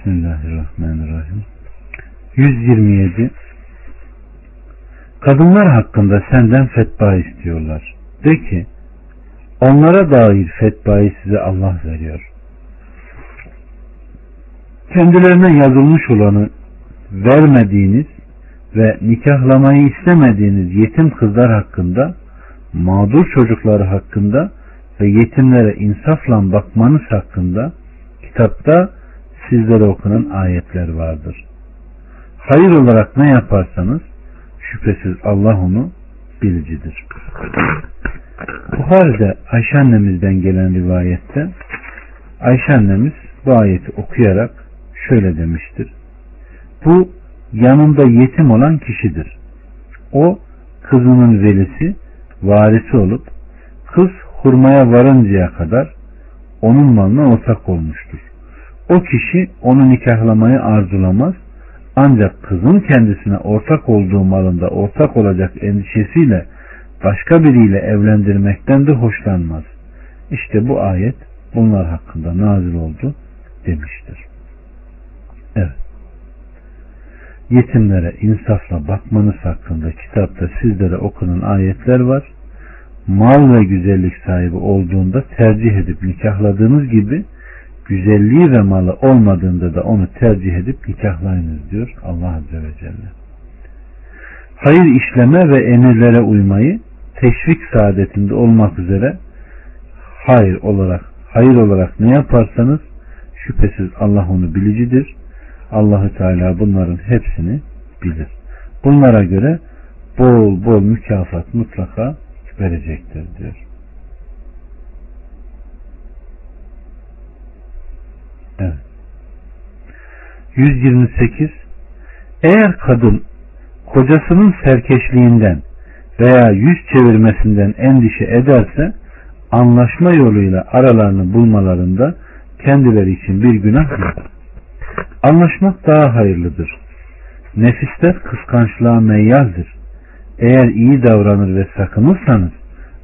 Bismillahirrahmanirrahim. 127 Kadınlar hakkında senden fetva istiyorlar. De ki onlara dair fetvayı size Allah veriyor. Kendilerine yazılmış olanı vermediğiniz ve nikahlamayı istemediğiniz yetim kızlar hakkında, mağdur çocukları hakkında ve yetimlere insafla bakmanız hakkında kitapta sizlere okunan ayetler vardır. Hayır olarak ne yaparsanız şüphesiz Allah onu bilicidir. Buhari'de Ayşe annemizden gelen rivayette Ayşe annemiz bu ayeti okuyarak şöyle demiştir. Bu yanında yetim olan kişidir. O kızının velisi, varisi olup kız hurmaya varıncaya kadar onun malına ortak olmuştur. O kişi onu nikahlamayı arzulamaz ancak kızın kendisine ortak olduğu malında ortak olacak endişesiyle başka biriyle evlendirmekten de hoşlanmaz. İşte bu ayet bunlar hakkında nazil oldu demiştir. Evet. Yetimlere insafla bakmanız hakkında kitapta sizlere okunan ayetler var. Mal ve güzellik sahibi olduğunda tercih edip nikahladığınız gibi güzelliği ve malı olmadığında da onu tercih edip nikahlayınız diyor Allah Azze ve Celle. Hayır işleme ve emirlere uymayı teşvik saadetinde olmak üzere hayır olarak hayır olarak ne yaparsanız şüphesiz Allah onu bilicidir. Allahü Teala bunların hepsini bilir. Bunlara göre bol bol mükafat mutlaka verecektir diyor. Evet. 128 Eğer kadın kocasının serkeşliğinden veya yüz çevirmesinden endişe ederse anlaşma yoluyla aralarını bulmalarında kendileri için bir günah yok. Anlaşmak daha hayırlıdır. Nefisler kıskançlığa meyyaldir. Eğer iyi davranır ve sakınırsanız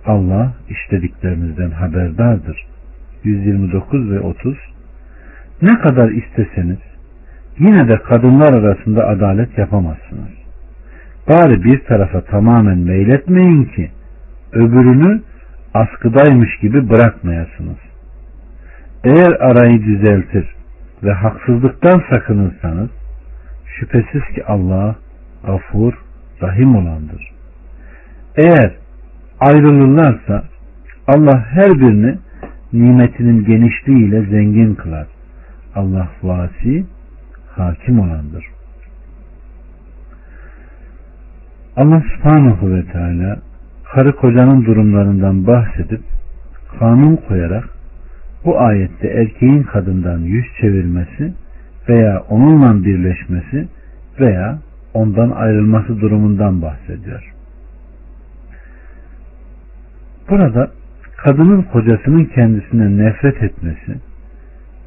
Allah işlediklerinizden haberdardır. 129 ve 30 Ne kadar isteseniz yine de kadınlar arasında adalet yapamazsınız. Bari bir tarafa tamamen meyletmeyin ki öbürünü askıdaymış gibi bırakmayasınız. Eğer arayı düzeltir ve haksızlıktan sakınırsanız şüphesiz ki Allah gafur, rahim olandır. Eğer ayrılırlarsa Allah her birini nimetinin genişliğiyle zengin kılar. Allah vasi, hakim olandır. Allah subhanahu ve teala karı kocanın durumlarından bahsedip kanun koyarak bu ayette erkeğin kadından yüz çevirmesi veya onunla birleşmesi veya ondan ayrılması durumundan bahsediyor. Burada kadının kocasının kendisine nefret etmesi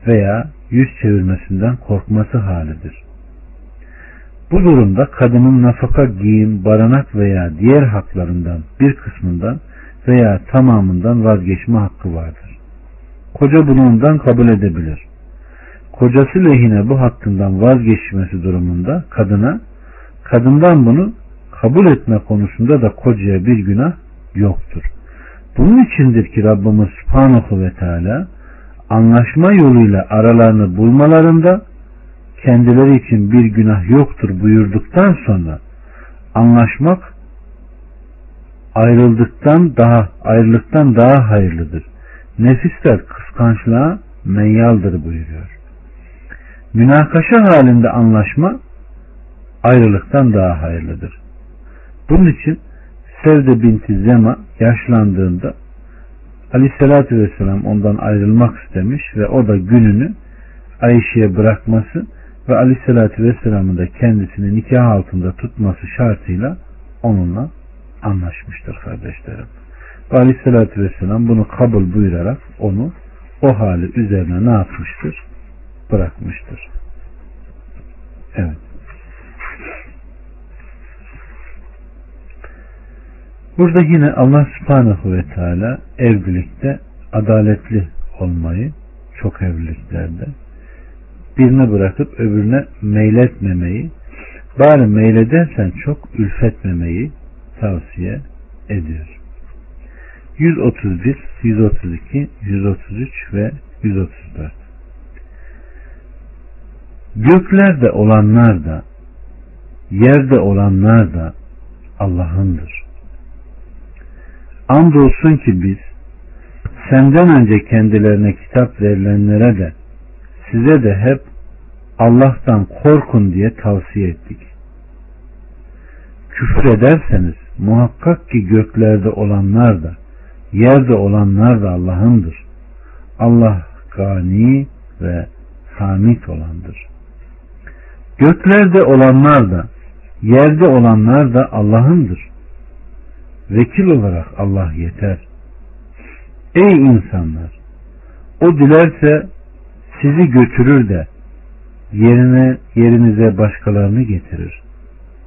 veya yüz çevirmesinden korkması halidir. Bu durumda kadının nafaka, giyim, barınak veya diğer haklarından bir kısmından veya tamamından vazgeçme hakkı vardır. Koca bunu ondan kabul edebilir. Kocası lehine bu hakkından vazgeçmesi durumunda kadına, kadından bunu kabul etme konusunda da kocaya bir günah yoktur. Bunun içindir ki Rabbimiz Subhanahu ve Teala anlaşma yoluyla aralarını bulmalarında kendileri için bir günah yoktur buyurduktan sonra anlaşmak ayrıldıktan daha ayrılıktan daha hayırlıdır. Nefisler kıskançlığa meyyaldır buyuruyor. Münakaşa halinde anlaşma ayrılıktan daha hayırlıdır. Bunun için Sevde binti Zema yaşlandığında Aleyhisselatü Vesselam ondan ayrılmak istemiş ve o da gününü Ayşe'ye bırakması ve Aleyhisselatü Vesselam'ın da kendisini nikah altında tutması şartıyla onunla anlaşmıştır kardeşlerim. Ve Aleyhisselatü Vesselam bunu kabul buyurarak onu o hali üzerine ne yapmıştır? Bırakmıştır. Evet. Burada yine Allah subhanahu ve teala evlilikte adaletli olmayı çok evliliklerde birini bırakıp öbürüne meyletmemeyi, bari meyledersen çok ülfetmemeyi tavsiye ediyor. 131, 132, 133 ve 134 Göklerde olanlar da yerde olanlar da Allah'ındır. Andolsun ki biz senden önce kendilerine kitap verilenlere de size de hep Allah'tan korkun diye tavsiye ettik. Küfür ederseniz muhakkak ki göklerde olanlar da yerde olanlar da Allah'ındır. Allah gani ve hamid olandır. Göklerde olanlar da yerde olanlar da Allah'ındır. Vekil olarak Allah yeter. Ey insanlar! O dilerse sizi götürür de yerine yerinize başkalarını getirir.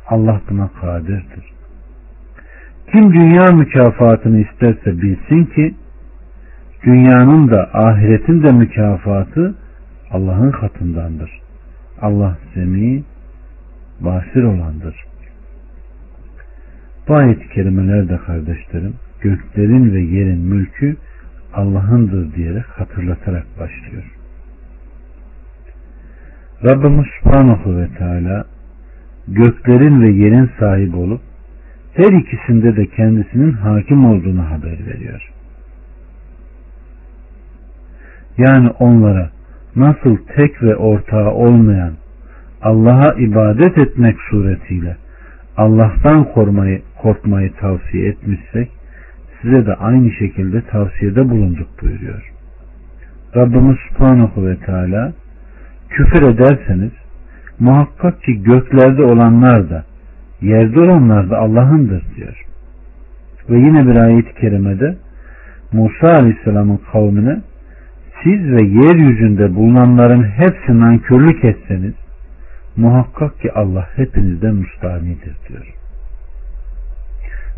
Allah buna kadirdir. Kim dünya mükafatını isterse bilsin ki dünyanın da ahiretin de mükafatı Allah'ın katındandır. Allah semi basir olandır. Bu ayet-i kerimelerde kardeşlerim göklerin ve yerin mülkü Allah'ındır diyerek hatırlatarak başlıyor. Rabbimiz Subhanahu ve Teala göklerin ve yerin sahibi olup her ikisinde de kendisinin hakim olduğunu haber veriyor. Yani onlara nasıl tek ve ortağı olmayan Allah'a ibadet etmek suretiyle Allah'tan korkmayı, korkmayı tavsiye etmişsek size de aynı şekilde tavsiyede bulunduk buyuruyor. Rabbimiz Subhanahu ve Teala küfür ederseniz muhakkak ki göklerde olanlar da yerde olanlar da Allah'ındır diyor. Ve yine bir ayet-i kerimede Musa Aleyhisselam'ın kavmine siz ve yeryüzünde bulunanların hepsi nankörlük etseniz muhakkak ki Allah hepinizden müstahnidir diyor.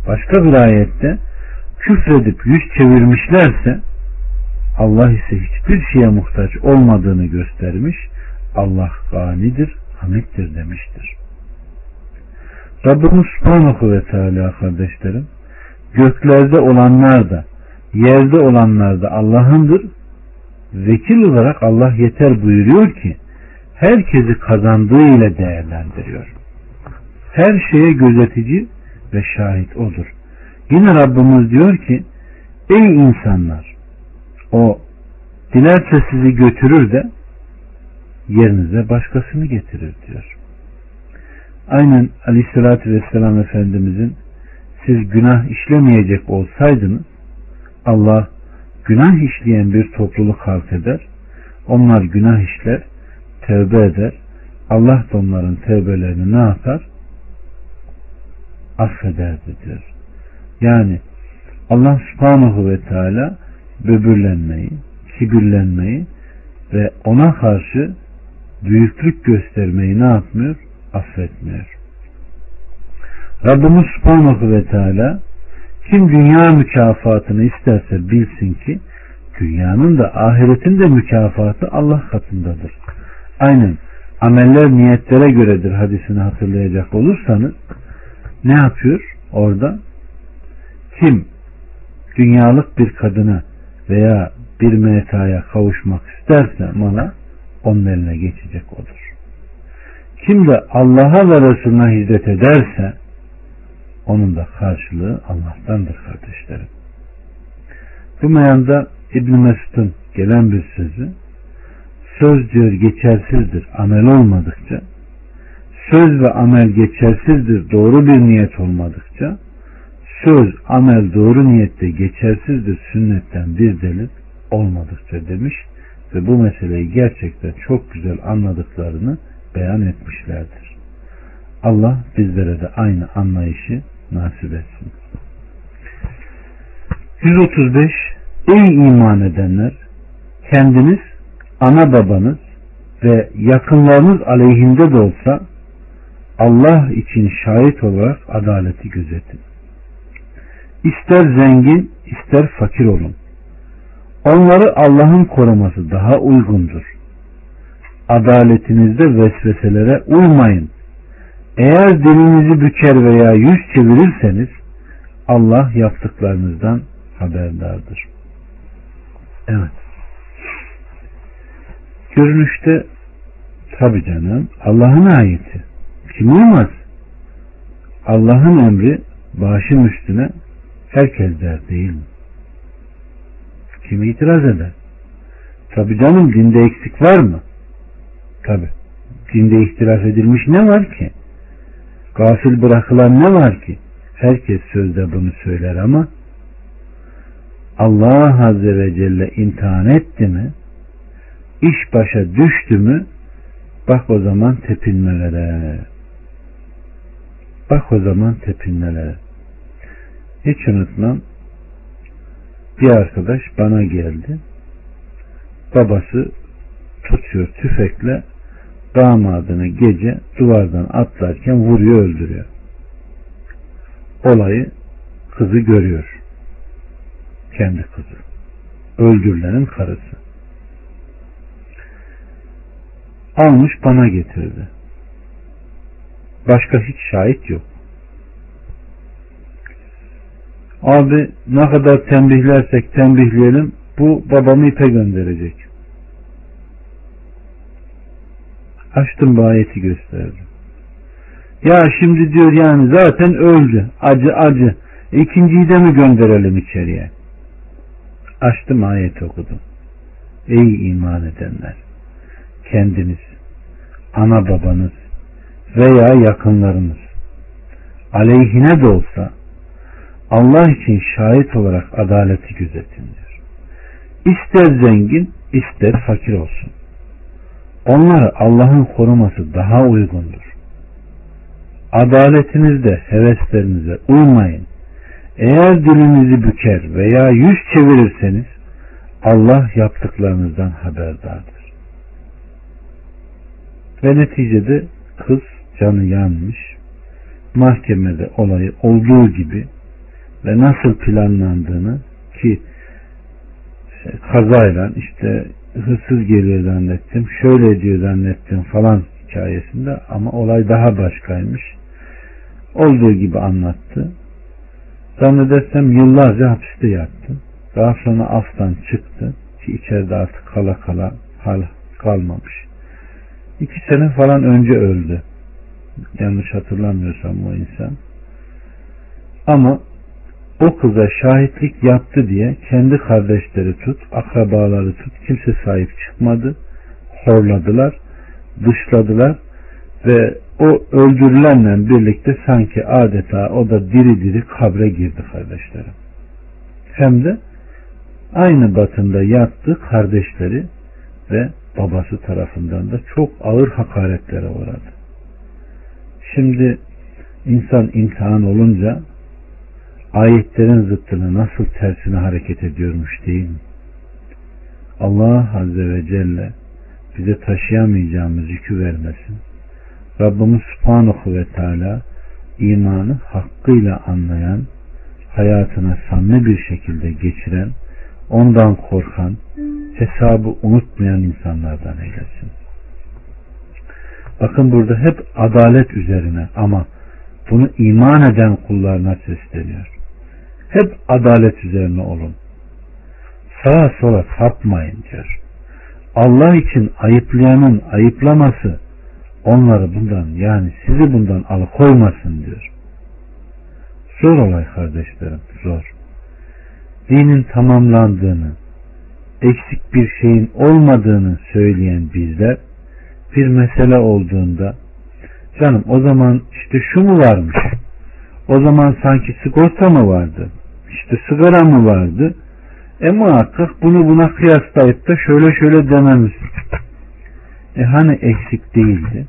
Başka bir ayette küfredip yüz çevirmişlerse Allah ise hiçbir şeye muhtaç olmadığını göstermiş. Allah ganidir, hamittir demiştir. Rabbimiz Subhanahu ve Teala kardeşlerim göklerde olanlar da yerde olanlar da Allah'ındır. Vekil olarak Allah yeter buyuruyor ki herkesi kazandığı ile değerlendiriyor. Her şeye gözetici ve şahit odur. Yine Rabbimiz diyor ki ey insanlar o dilerse sizi götürür de yerinize başkasını getirir diyor. Aynen aleyhissalatü vesselam Efendimizin siz günah işlemeyecek olsaydınız Allah günah işleyen bir topluluk halk eder. Onlar günah işler, tevbe eder. Allah da onların tevbelerini ne yapar? Affederdi diyor. Yani Allah subhanahu ve teala böbürlenmeyi, kibirlenmeyi ve ona karşı büyüklük göstermeyi ne yapmıyor? Affetmiyor. Rabbimiz subhanahu ve teala kim dünya mükafatını isterse bilsin ki dünyanın da ahiretin de mükafatı Allah katındadır. Aynen ameller niyetlere göredir hadisini hatırlayacak olursanız ne yapıyor orada? Kim dünyalık bir kadına veya bir metaya kavuşmak isterse bana onun eline geçecek odur. Kim de Allah'a ve Resulüne hizmet ederse onun da karşılığı Allah'tandır kardeşlerim. Bu meyanda İbn Mesud'un gelen bir sözü söz diyor geçersizdir amel olmadıkça söz ve amel geçersizdir doğru bir niyet olmadıkça söz amel doğru niyette geçersizdir sünnetten bir delil olmadıkça demiş ve bu meseleyi gerçekten çok güzel anladıklarını beyan etmişlerdir. Allah bizlere de aynı anlayışı nasip etsin. 135 Ey iman edenler kendiniz, ana babanız ve yakınlarınız aleyhinde de olsa Allah için şahit olarak adaleti gözetin. İster zengin ister fakir olun. Onları Allah'ın koruması daha uygundur. adaletinizde vesveselere uymayın. Eğer dilinizi büker veya yüz çevirirseniz Allah yaptıklarınızdan haberdardır. Evet. Görünüşte tabi canım Allah'ın ayeti. Kim uymaz? Allah'ın emri başım üstüne herkes der değil mi? Kim itiraz eder? Tabi canım dinde eksik var mı? Tabi. Dinde ihtilaf edilmiş ne var ki? Gafil bırakılan ne var ki? Herkes sözde bunu söyler ama Allah Azze ve Celle imtihan etti mi iş başa düştü mü bak o zaman tepinmelere bak o zaman tepinmelere hiç unutmam bir arkadaş bana geldi. Babası tutuyor tüfekle damadını gece duvardan atlarken vuruyor öldürüyor. Olayı kızı görüyor. Kendi kızı. Öldürülenin karısı. Almış bana getirdi başka hiç şahit yok. Abi ne kadar tembihlersek tembihleyelim bu babamı ipe gönderecek. Açtım bu ayeti gösterdim. Ya şimdi diyor yani zaten öldü. Acı acı. İkinciyi de mi gönderelim içeriye? Açtım ayet okudum. Ey iman edenler kendiniz ana babanız veya yakınlarınız aleyhine de olsa Allah için şahit olarak adaleti gözetin diyor. İster zengin ister fakir olsun. Onları Allah'ın koruması daha uygundur. Adaletinizde heveslerinize uymayın. Eğer dilinizi büker veya yüz çevirirseniz Allah yaptıklarınızdan haberdardır. Ve neticede kız canı yanmış. Mahkemede olayı olduğu gibi ve nasıl planlandığını ki e, kazayla işte hırsız geliyor zannettim, şöyle diyor zannettim falan hikayesinde ama olay daha başkaymış. Olduğu gibi anlattı. Zannedersem yıllarca hapiste yattı. Daha sonra aftan çıktı ki içeride artık kala kala hal kalmamış. İki sene falan önce öldü. Yanlış hatırlamıyorsam o insan. Ama o kıza şahitlik yaptı diye kendi kardeşleri tut, akrabaları tut, kimse sahip çıkmadı. Horladılar, dışladılar ve o öldürülenle birlikte sanki adeta o da diri diri kabre girdi kardeşlerim. Hem de aynı batında yattı kardeşleri ve babası tarafından da çok ağır hakaretlere uğradı. Şimdi insan imtihan olunca ayetlerin zıttını nasıl tersine hareket ediyormuş değil mi? Allah Azze ve Celle bize taşıyamayacağımız yükü vermesin. Rabbimiz Subhanahu ve Teala imanı hakkıyla anlayan, hayatına samimi bir şekilde geçiren, ondan korkan, hesabı unutmayan insanlardan eylesin. Bakın burada hep adalet üzerine ama bunu iman eden kullarına sesleniyor. Hep adalet üzerine olun. Sağa sola sapmayın diyor. Allah için ayıplayanın ayıplaması onları bundan yani sizi bundan alıkoymasın diyor. Zor olay kardeşlerim zor. Dinin tamamlandığını, eksik bir şeyin olmadığını söyleyen bizler bir mesele olduğunda canım o zaman işte şu mu varmış? O zaman sanki sigorta mı vardı? İşte sigara mı vardı? E muhakkak bunu buna kıyaslayıp da şöyle şöyle dememiz. E hani eksik değildi?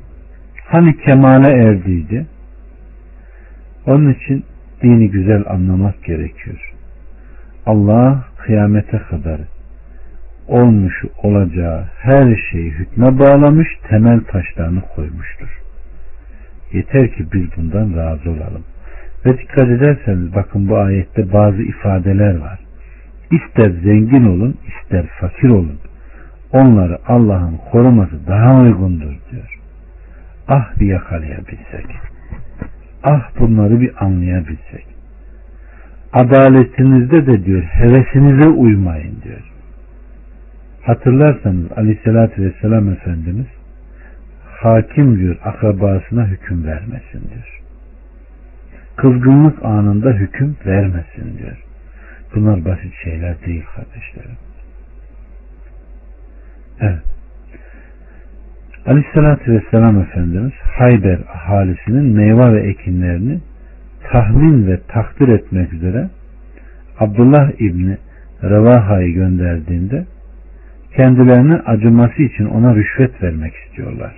Hani kemale erdiydi? Onun için dini güzel anlamak gerekiyor. Allah kıyamete kadar olmuş olacağı her şeyi hükme bağlamış temel taşlarını koymuştur. Yeter ki biz bundan razı olalım. Ve dikkat ederseniz bakın bu ayette bazı ifadeler var. İster zengin olun ister fakir olun. onları Allah'ın koruması daha uygundur diyor. Ah bir yakalayabilsek. Ah bunları bir anlayabilsek. Adaletinizde de diyor hevesinize uymayın diyor. Hatırlarsanız aleyhissalatü vesselam Efendimiz hakim diyor akrabasına hüküm vermesin diyor. Kızgınlık anında hüküm vermesin diyor. Bunlar basit şeyler değil kardeşlerim. Evet. Aleyhissalatü vesselam Efendimiz Hayber ahalisinin meyve ve ekinlerini tahmin ve takdir etmek üzere Abdullah İbni Revaha'yı gönderdiğinde kendilerine acıması için ona rüşvet vermek istiyorlar.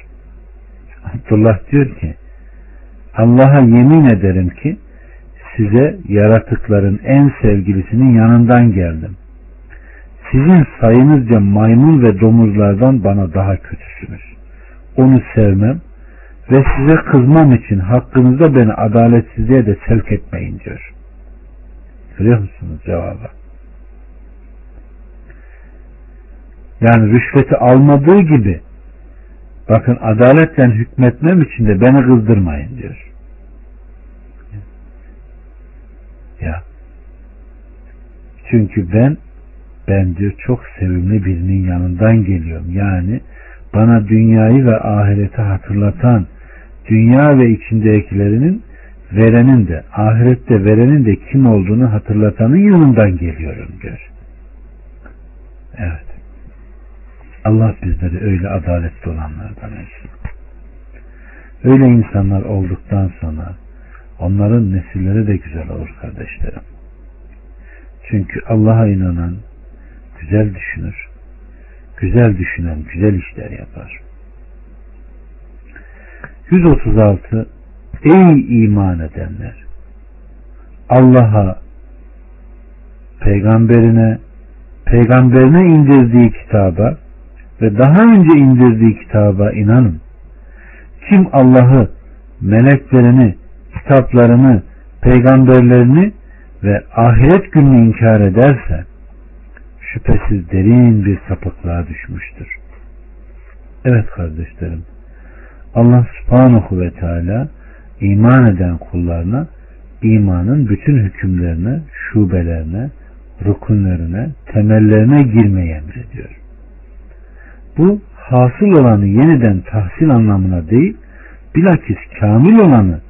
Abdullah diyor ki Allah'a yemin ederim ki size yaratıkların en sevgilisinin yanından geldim. Sizin sayınızca maymun ve domuzlardan bana daha kötüsünüz. Onu sevmem ve size kızmam için hakkınızda beni adaletsizliğe de sevk etmeyin diyor. Görüyor musunuz cevabı? Yani rüşveti almadığı gibi bakın adaletle hükmetmem için de beni kızdırmayın diyor. Ya. Çünkü ben ben diyor çok sevimli birinin yanından geliyorum. Yani bana dünyayı ve ahireti hatırlatan dünya ve içindekilerinin verenin de ahirette verenin de kim olduğunu hatırlatanın yanından geliyorum diyor. Evet. Allah bizleri öyle adaletli olanlardan etsin. Öyle insanlar olduktan sonra onların nesilleri de güzel olur kardeşlerim. Çünkü Allah'a inanan güzel düşünür. Güzel düşünen güzel işler yapar. 136 Ey iman edenler! Allah'a, peygamberine, peygamberine indirdiği kitaba ve daha önce indirdiği kitaba inanın. Kim Allah'ı, meleklerini, kitaplarını, peygamberlerini ve ahiret gününü inkar ederse şüphesiz derin bir sapıklığa düşmüştür. Evet kardeşlerim, Allah subhanahu ve teala iman eden kullarına imanın bütün hükümlerine, şubelerine, rukunlarına, temellerine girmeyi emrediyor. Bu hasıl olanı yeniden tahsil anlamına değil, bilakis kamil olanı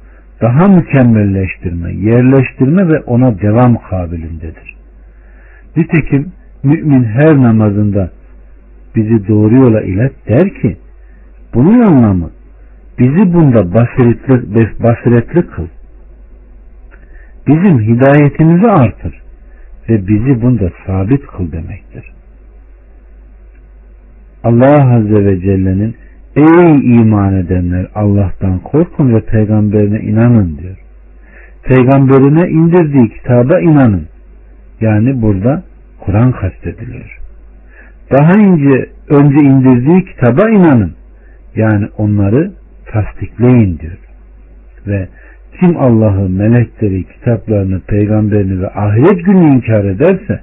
daha mükemmelleştirme, yerleştirme ve ona devam kabilindedir. Nitekim mümin her namazında bizi doğru yola ilet der ki bunun anlamı bizi bunda basiretli, basiretli kıl. Bizim hidayetimizi artır ve bizi bunda sabit kıl demektir. Allah Azze ve Celle'nin Ey iman edenler Allah'tan korkun ve peygamberine inanın diyor. Peygamberine indirdiği kitaba inanın. Yani burada Kur'an kastediliyor. Daha önce önce indirdiği kitaba inanın. Yani onları tasdikleyin diyor. Ve kim Allah'ı, melekleri, kitaplarını, peygamberini ve ahiret gününü inkar ederse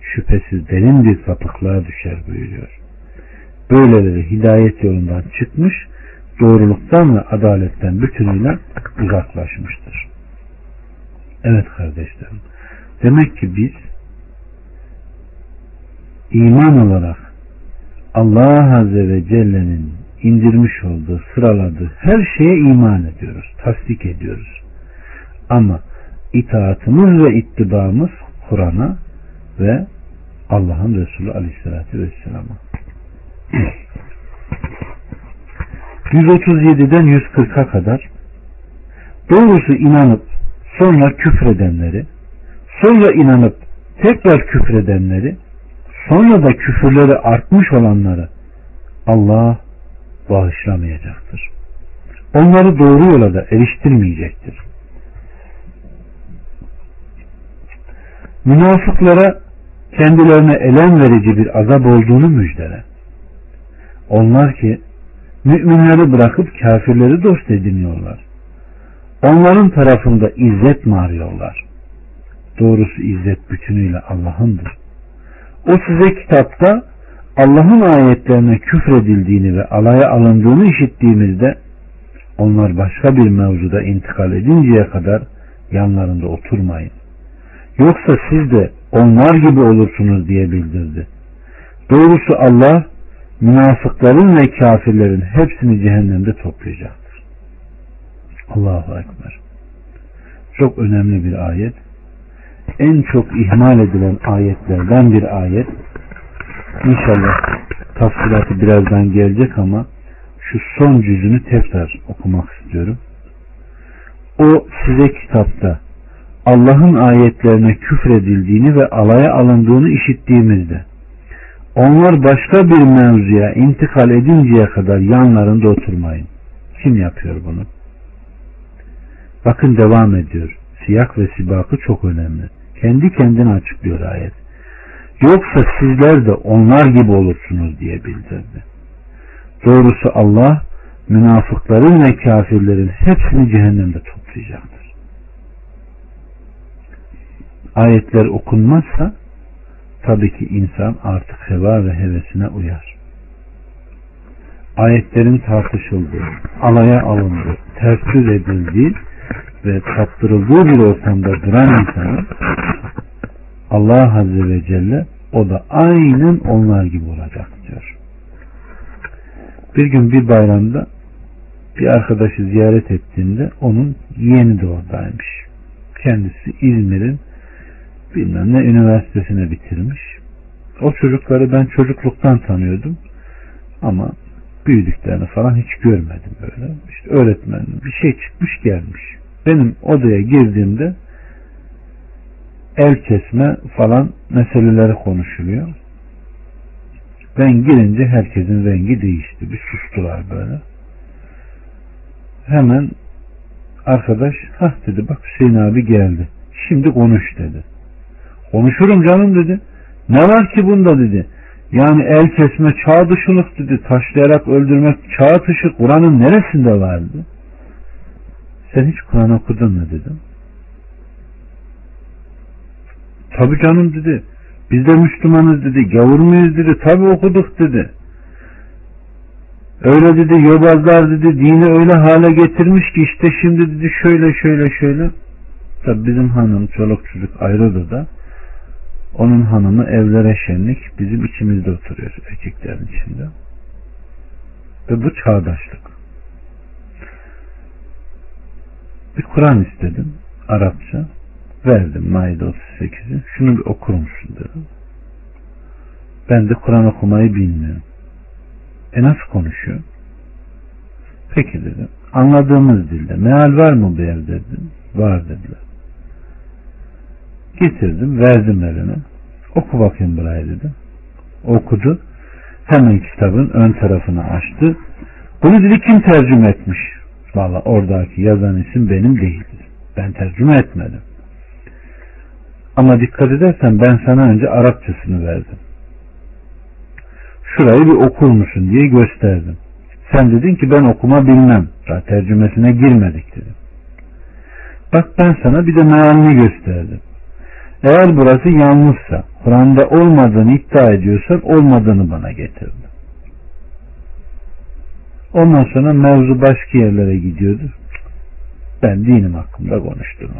şüphesiz derin bir sapıklığa düşer buyuruyor. Böyleleri hidayet yolundan çıkmış, doğruluktan ve adaletten bütünüyle uzaklaşmıştır. Evet kardeşlerim. Demek ki biz iman olarak Allah Azze ve Celle'nin indirmiş olduğu, sıraladığı her şeye iman ediyoruz, tasdik ediyoruz. Ama itaatımız ve ittibamız Kur'an'a ve Allah'ın Resulü Aleyhisselatü Vesselam'a. 137'den 140'a kadar doğrusu inanıp sonra küfredenleri, sonra inanıp tekrar küfredenleri, sonra da küfürleri artmış olanları Allah bağışlamayacaktır. Onları doğru yola da eriştirmeyecektir. Münafıklara kendilerine elem verici bir azap olduğunu müjdele. Onlar ki müminleri bırakıp kafirleri dost ediniyorlar. Onların tarafında izzet mi arıyorlar? Doğrusu izzet bütünüyle Allah'ındır. O size kitapta Allah'ın ayetlerine küfredildiğini ve alaya alındığını işittiğimizde onlar başka bir mevzuda intikal edinceye kadar yanlarında oturmayın. Yoksa siz de onlar gibi olursunuz diye bildirdi. Doğrusu Allah münafıkların ve kafirlerin hepsini cehennemde toplayacaktır. Allahu Ekber. Çok önemli bir ayet. En çok ihmal edilen ayetlerden bir ayet. İnşallah tafsilatı birazdan gelecek ama şu son cüzünü tekrar okumak istiyorum. O size kitapta Allah'ın ayetlerine küfredildiğini ve alaya alındığını işittiğimizde onlar başka bir mevzuya intikal edinceye kadar yanlarında oturmayın. Kim yapıyor bunu? Bakın devam ediyor. Siyak ve sibakı çok önemli. Kendi kendine açıklıyor ayet. Yoksa sizler de onlar gibi olursunuz diye bildirdi. Doğrusu Allah münafıkların ve kafirlerin hepsini cehennemde toplayacaktır. Ayetler okunmazsa tabii ki insan artık heva ve hevesine uyar. Ayetlerin tartışıldığı, alaya alındığı, ters edildiği ve tattırıldığı bir ortamda duran insanın Allah Azze ve Celle o da aynen onlar gibi olacak diyor. Bir gün bir bayramda bir arkadaşı ziyaret ettiğinde onun yeğeni de oradaymış. Kendisi İzmir'in bilmem ne üniversitesine bitirmiş. O çocukları ben çocukluktan tanıyordum ama büyüdüklerini falan hiç görmedim böyle. İşte öğretmen bir şey çıkmış gelmiş. Benim odaya girdiğimde el kesme falan meseleleri konuşuluyor. Ben girince herkesin rengi değişti. Bir sustular böyle. Hemen arkadaş hah dedi bak Hüseyin abi geldi. Şimdi konuş dedi. Konuşurum canım dedi. Ne var ki bunda dedi. Yani el kesme çağ dışılık dedi. Taşlayarak öldürmek çağ dışı Kur'an'ın neresinde vardı? Sen hiç Kur'an okudun mu dedim. Tabi canım dedi. Biz de Müslümanız dedi. Gavur muyuz dedi. Tabi okuduk dedi. Öyle dedi yobazlar dedi dini öyle hale getirmiş ki işte şimdi dedi şöyle şöyle şöyle. Tabi bizim hanım çoluk çocuk ayrıdır da onun hanımı evlere şenlik bizim içimizde oturuyor erkeklerin içinde. Ve bu çağdaşlık. Bir Kur'an istedim Arapça. Verdim Maide 38'i. Şunu bir okur musun dedim. Ben de Kur'an okumayı bilmiyorum. E nasıl konuşuyor? Peki dedim. Anladığımız dilde. Meal var mı bu evde dedim. Var dediler. Getirdim, verdim eline. Oku bakayım burayı dedim. Okudu. Hemen kitabın ön tarafını açtı. Bunu dedi kim tercüme etmiş? Valla oradaki yazan isim benim değildir. Ben tercüme etmedim. Ama dikkat edersen ben sana önce Arapçasını verdim. Şurayı bir okur musun diye gösterdim. Sen dedin ki ben okuma bilmem. Daha tercümesine girmedik dedim. Bak ben sana bir de mealini gösterdim. Eğer burası yanlışsa, Kur'an'da olmadığını iddia ediyorsan olmadığını bana getirdi. Ondan sonra mevzu başka yerlere gidiyordu. Ben dinim hakkında konuştum.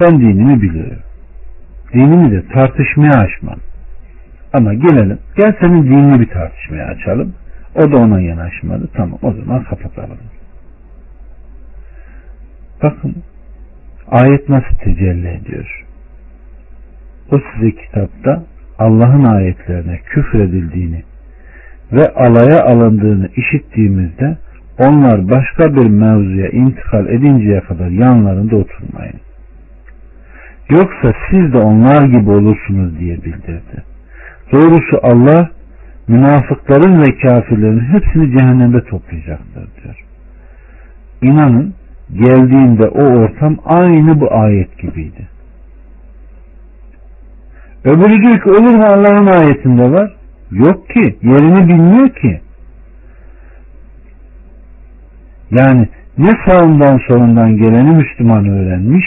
Ben dinimi biliyorum. Dinimi de tartışmaya açmam. Ama gelelim. Gel senin dinini bir tartışmaya açalım. O da ona yanaşmadı. Tamam o zaman kapatalım. Bakın ayet nasıl tecelli ediyor? O size kitapta Allah'ın ayetlerine küfredildiğini ve alaya alındığını işittiğimizde onlar başka bir mevzuya intikal edinceye kadar yanlarında oturmayın. Yoksa siz de onlar gibi olursunuz diye bildirdi. Doğrusu Allah münafıkların ve kafirlerin hepsini cehennemde toplayacaktır diyor. İnanın geldiğinde o ortam aynı bu ayet gibiydi. Öbürü diyor ki olur mu Allah'ın ayetinde var? Yok ki. Yerini bilmiyor ki. Yani ne sağından solundan geleni Müslüman öğrenmiş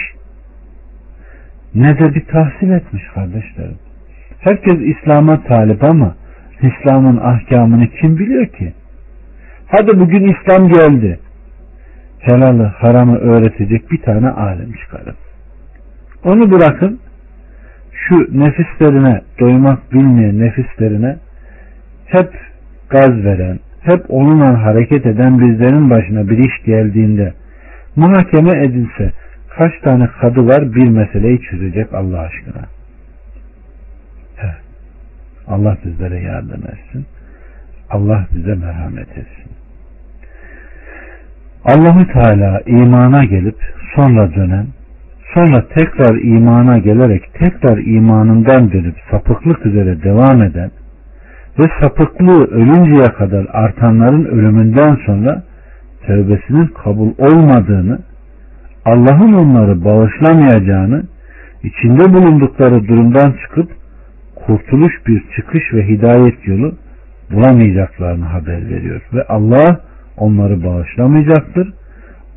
ne de bir tahsil etmiş kardeşlerim. Herkes İslam'a talip ama İslam'ın ahkamını kim biliyor ki? Hadi bugün İslam geldi. Helalı haramı öğretecek bir tane alim çıkarın. Onu bırakın şu nefislerine doymak bilmeyen nefislerine hep gaz veren, hep onunla hareket eden bizlerin başına bir iş geldiğinde muhakeme edilse kaç tane kadı var bir meseleyi çözecek Allah aşkına. Evet. Allah bizlere yardım etsin. Allah bize merhamet etsin. Allahu Teala imana gelip sonra dönen, sonra tekrar imana gelerek tekrar imanından dönüp sapıklık üzere devam eden ve sapıklığı ölünceye kadar artanların ölümünden sonra tövbesinin kabul olmadığını, Allah'ın onları bağışlamayacağını, içinde bulundukları durumdan çıkıp kurtuluş bir çıkış ve hidayet yolu bulamayacaklarını haber veriyor. Ve Allah onları bağışlamayacaktır,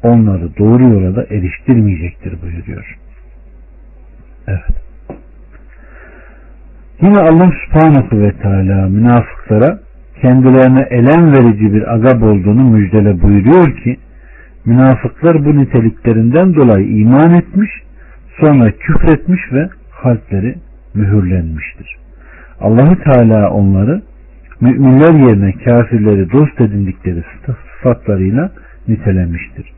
onları doğru yola da eriştirmeyecektir buyuruyor. Evet. Yine Allah subhanahu ve teala münafıklara kendilerine elem verici bir azap olduğunu müjdele buyuruyor ki münafıklar bu niteliklerinden dolayı iman etmiş sonra küfretmiş ve kalpleri mühürlenmiştir. Allahu Teala onları müminler yerine kafirleri dost edindikleri sıfatlarıyla nitelemiştir.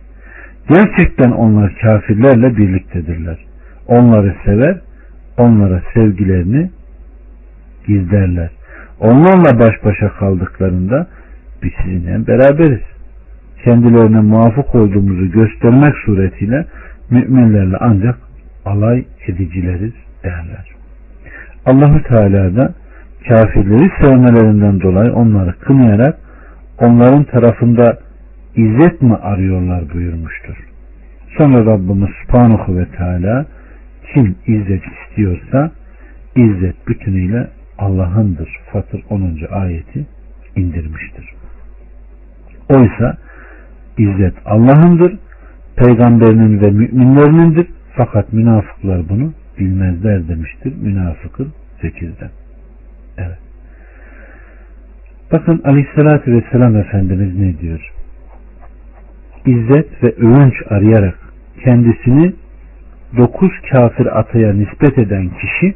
Gerçekten onlar kafirlerle birliktedirler. Onları sever, onlara sevgilerini gizlerler. Onlarla baş başa kaldıklarında biz sizinle beraberiz. Kendilerine muvafık olduğumuzu göstermek suretiyle müminlerle ancak alay edicileriz derler. Allahu Teala da kafirleri sevmelerinden dolayı onları kınayarak onların tarafında izzet mi arıyorlar buyurmuştur. Sonra Rabbimiz Subhanahu ve Teala kim izzet istiyorsa izzet bütünüyle Allah'ındır. Fatır 10. ayeti indirmiştir. Oysa izzet Allah'ındır, peygamberinin ve müminlerinindir. Fakat münafıklar bunu bilmezler demiştir. Münafıkın 8'den. Bakın aleyhissalatü vesselam Efendimiz ne diyor? İzzet ve övünç arayarak kendisini dokuz kafir ataya nispet eden kişi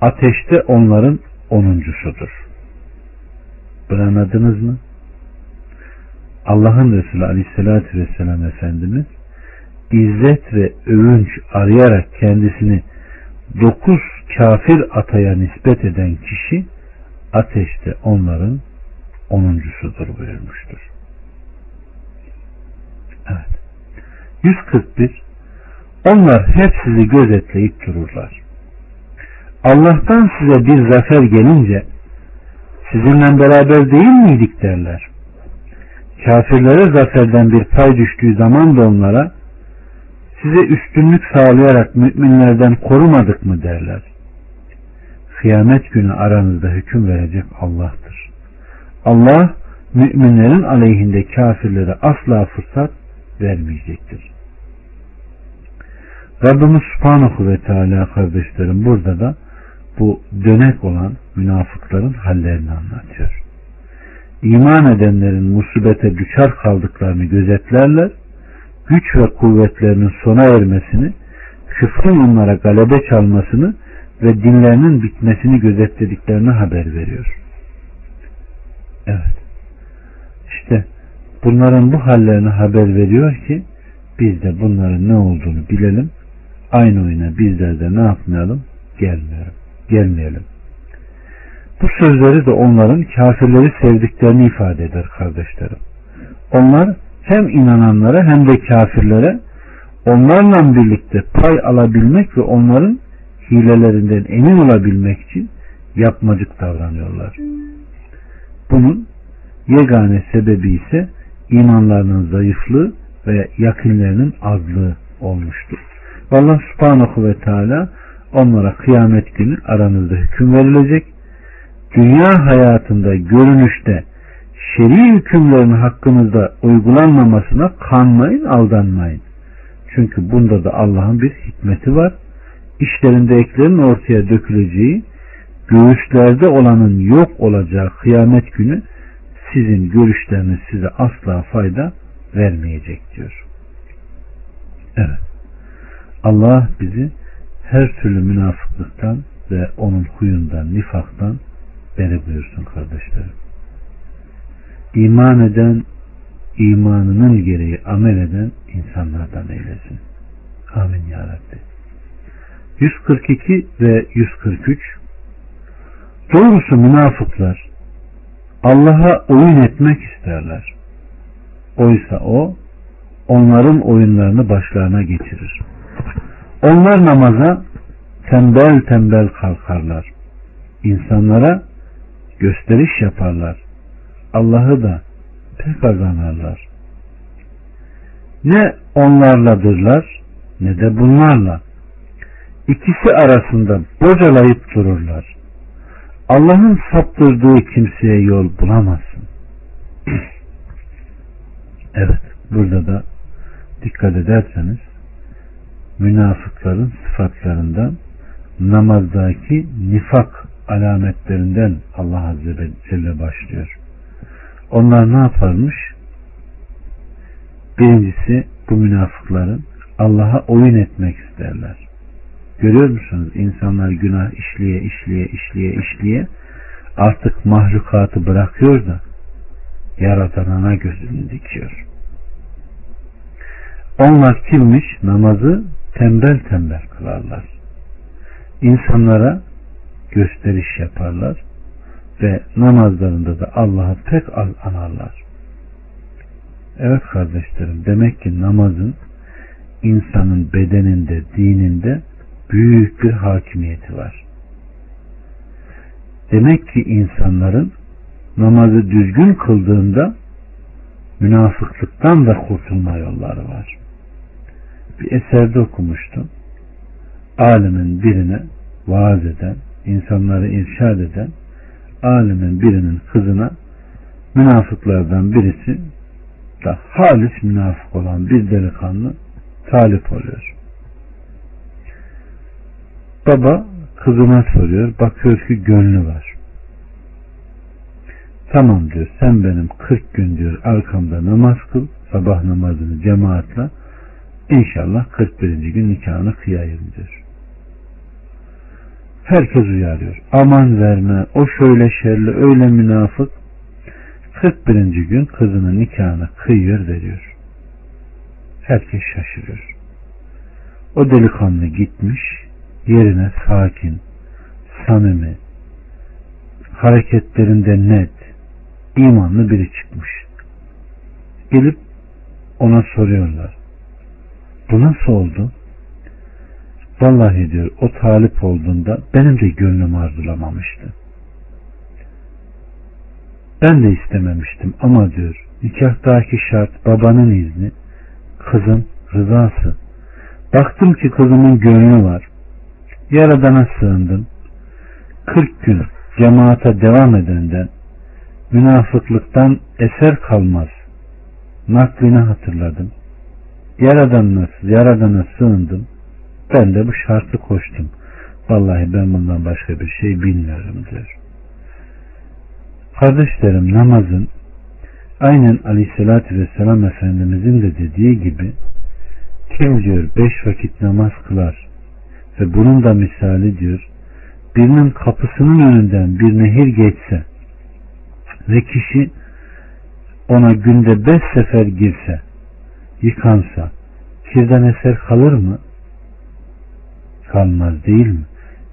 ateşte onların onuncusudur. Bunu anladınız mı? Allah'ın Resulü Aleyhisselatü Vesselam Efendimiz izzet ve övünç arayarak kendisini dokuz kafir ataya nispet eden kişi ateşte onların onuncusudur buyurmuştur. Evet. 141 Onlar hep sizi gözetleyip dururlar. Allah'tan size bir zafer gelince sizinle beraber değil miydik derler. Kafirlere zaferden bir pay düştüğü zaman da onlara size üstünlük sağlayarak müminlerden korumadık mı derler. Kıyamet günü aranızda hüküm verecek Allah'tır. Allah müminlerin aleyhinde kafirlere asla fırsat vermeyecektir. Rabbimiz Subhanahu ve Teala kardeşlerim burada da bu dönek olan münafıkların hallerini anlatıyor. İman edenlerin musibete düşer kaldıklarını gözetlerler, güç ve kuvvetlerinin sona ermesini, küfrün onlara galebe çalmasını ve dinlerinin bitmesini gözetlediklerini haber veriyor. Evet. İşte bunların bu hallerini haber veriyor ki biz de bunların ne olduğunu bilelim. Aynı oyuna bizler de ne yapmayalım? Gelmeyelim gelmeyelim. Bu sözleri de onların kafirleri sevdiklerini ifade eder kardeşlerim. Onlar hem inananlara hem de kafirlere onlarla birlikte pay alabilmek ve onların hilelerinden emin olabilmek için yapmacık davranıyorlar. Bunun yegane sebebi ise imanlarının zayıflığı ve yakınlarının azlığı olmuştur. Allah subhanahu ve teala onlara kıyamet günü aranızda hüküm verilecek. Dünya hayatında görünüşte şer'i hükümlerin hakkınızda uygulanmamasına kanmayın, aldanmayın. Çünkü bunda da Allah'ın bir hikmeti var. İşlerinde eklerin ortaya döküleceği göğüslerde olanın yok olacağı kıyamet günü sizin görüşleriniz size asla fayda vermeyecek diyor. Evet. Allah bizi her türlü münafıklıktan ve onun huyundan, nifaktan beri buyursun kardeşlerim. İman eden, imanının gereği amel eden insanlardan eylesin. Amin ya Rabbi. 142 ve 143 Doğrusu münafıklar Allah'a oyun etmek isterler. Oysa o onların oyunlarını başlarına geçirir. Onlar namaza tembel tembel kalkarlar. İnsanlara gösteriş yaparlar. Allah'ı da pek azanarlar. Ne onlarladırlar ne de bunlarla. İkisi arasında bocalayıp dururlar. Allah'ın saptırdığı kimseye yol bulamazsın. evet burada da dikkat ederseniz münafıkların sıfatlarından namazdaki nifak alametlerinden Allah Azze ve Celle başlıyor. Onlar ne yaparmış? Birincisi bu münafıkların Allah'a oyun etmek isterler. Görüyor musunuz? İnsanlar günah işliye işliye işliye işliye artık mahlukatı bırakıyor da yaratanana gözünü dikiyor. Onlar kimmiş? Namazı tembel tembel kılarlar. İnsanlara gösteriş yaparlar ve namazlarında da Allah'ı pek az anarlar. Evet kardeşlerim demek ki namazın insanın bedeninde, dininde büyük bir hakimiyeti var. Demek ki insanların namazı düzgün kıldığında münafıklıktan da kurtulma yolları var. Bir eserde okumuştum. Alimin birine vaaz eden, insanları irşad eden alimin birinin kızına münafıklardan birisi da halis münafık olan bir delikanlı talip oluyor. Baba kızına soruyor. Bakıyor ki gönlü var. Tamam diyor. Sen benim 40 gün diyor arkamda namaz kıl. Sabah namazını cemaatle. İnşallah 41. gün nikahını kıyayım diyor. Herkes uyarıyor. Aman verme. O şöyle şerli öyle münafık. 41. gün kızının nikahını kıyıyor veriyor. Herkes şaşırıyor. O delikanlı gitmiş yerine sakin, samimi, hareketlerinde net, imanlı biri çıkmış. Gelip ona soruyorlar. Bu nasıl oldu? Vallahi diyor o talip olduğunda benim de gönlüm arzulamamıştı. Ben de istememiştim ama diyor nikahtaki şart babanın izni, kızın rızası. Baktım ki kızımın gönlü var. Yaradan'a sığındım. 40 gün cemaate devam edenden münafıklıktan eser kalmaz. Naklini hatırladım. Yaradan'a, Yaradan'a sığındım. Ben de bu şartı koştum. Vallahi ben bundan başka bir şey bilmiyorum diyor. Kardeşlerim namazın aynen aleyhissalatü vesselam Efendimizin de dediği gibi kim diyor beş vakit namaz kılar ve bunun da misali diyor birinin kapısının önünden bir nehir geçse ve kişi ona günde beş sefer girse yıkansa kirden eser kalır mı? Kalmaz değil mi?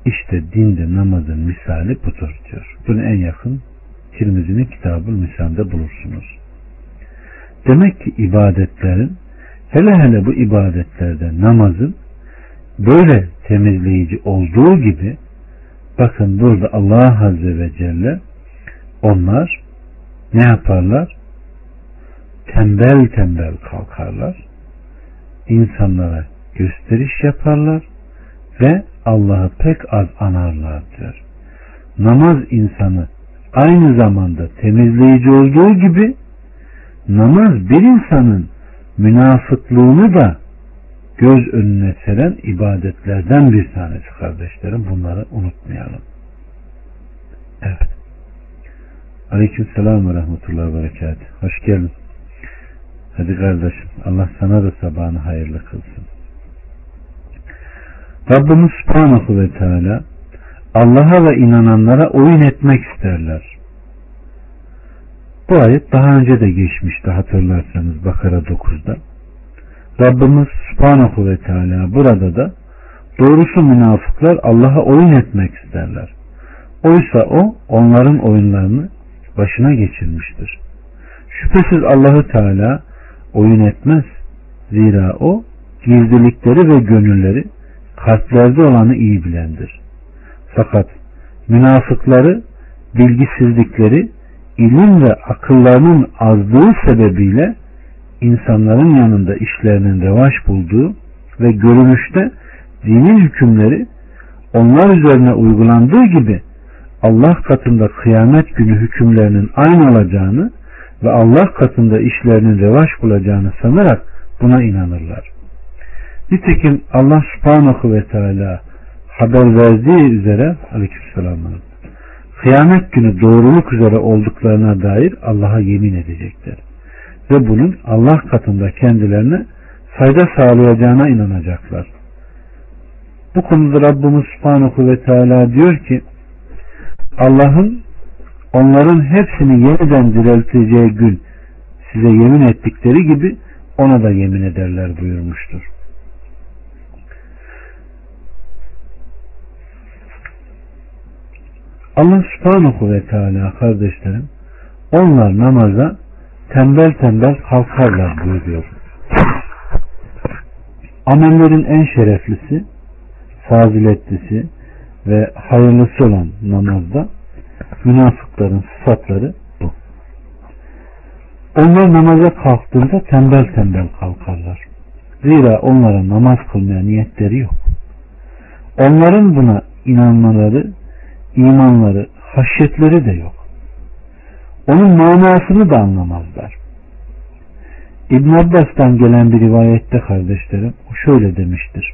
İşte dinde namazın misali budur diyor. Bunu en yakın Tirmizi'nin kitabı misalde bulursunuz. Demek ki ibadetlerin hele hele bu ibadetlerde namazın böyle temizleyici olduğu gibi bakın burada Allah Azze ve Celle onlar ne yaparlar? Tembel tembel kalkarlar. insanlara gösteriş yaparlar ve Allah'ı pek az anarlar diyor. Namaz insanı aynı zamanda temizleyici olduğu gibi namaz bir insanın münafıklığını da göz önüne seren ibadetlerden bir tanesi kardeşlerim. Bunları unutmayalım. Evet. Aleyküm selam ve rahmetullahi ve berekat. Hoş geldin. Hadi kardeşim Allah sana da sabahını hayırlı kılsın. Rabbimiz Subhanahu ve Teala Allah'a ve inananlara oyun etmek isterler. Bu ayet daha önce de geçmişti hatırlarsanız Bakara 9'da. Rabbimiz Subhanahu ve Teala burada da doğrusu münafıklar Allah'a oyun etmek isterler. Oysa o onların oyunlarını başına geçirmiştir. Şüphesiz Allahü Teala oyun etmez. Zira o gizlilikleri ve gönülleri kalplerde olanı iyi bilendir. Fakat münafıkları bilgisizlikleri ilim ve akıllarının azlığı sebebiyle insanların yanında işlerinin revaç bulduğu ve görünüşte dinin hükümleri onlar üzerine uygulandığı gibi Allah katında kıyamet günü hükümlerinin aynı olacağını ve Allah katında işlerinin revaç bulacağını sanarak buna inanırlar. Nitekim Allah subhanahu ve teala haber verdiği üzere aleykümselam kıyamet günü doğruluk üzere olduklarına dair Allah'a yemin edecekler. Ve bunun Allah katında kendilerine fayda sağlayacağına inanacaklar. Bu konuda Rabbimiz Subhanahu ve Teala diyor ki Allah'ın onların hepsini yeniden dirilteceği gün size yemin ettikleri gibi ona da yemin ederler buyurmuştur. Allah subhanahu ve teala kardeşlerim onlar namaza tembel tembel kalkarlar buyuruyor. Amellerin en şereflisi, faziletlisi ve hayırlısı olan namazda münafıkların sıfatları bu. Onlar namaza kalktığında tembel tembel kalkarlar. Zira onların namaz kılmaya niyetleri yok. Onların buna inanmaları, imanları, haşyetleri de yok. Onun manasını da anlamazlar. İbn Abbas'tan gelen bir rivayette kardeşlerim o şöyle demiştir.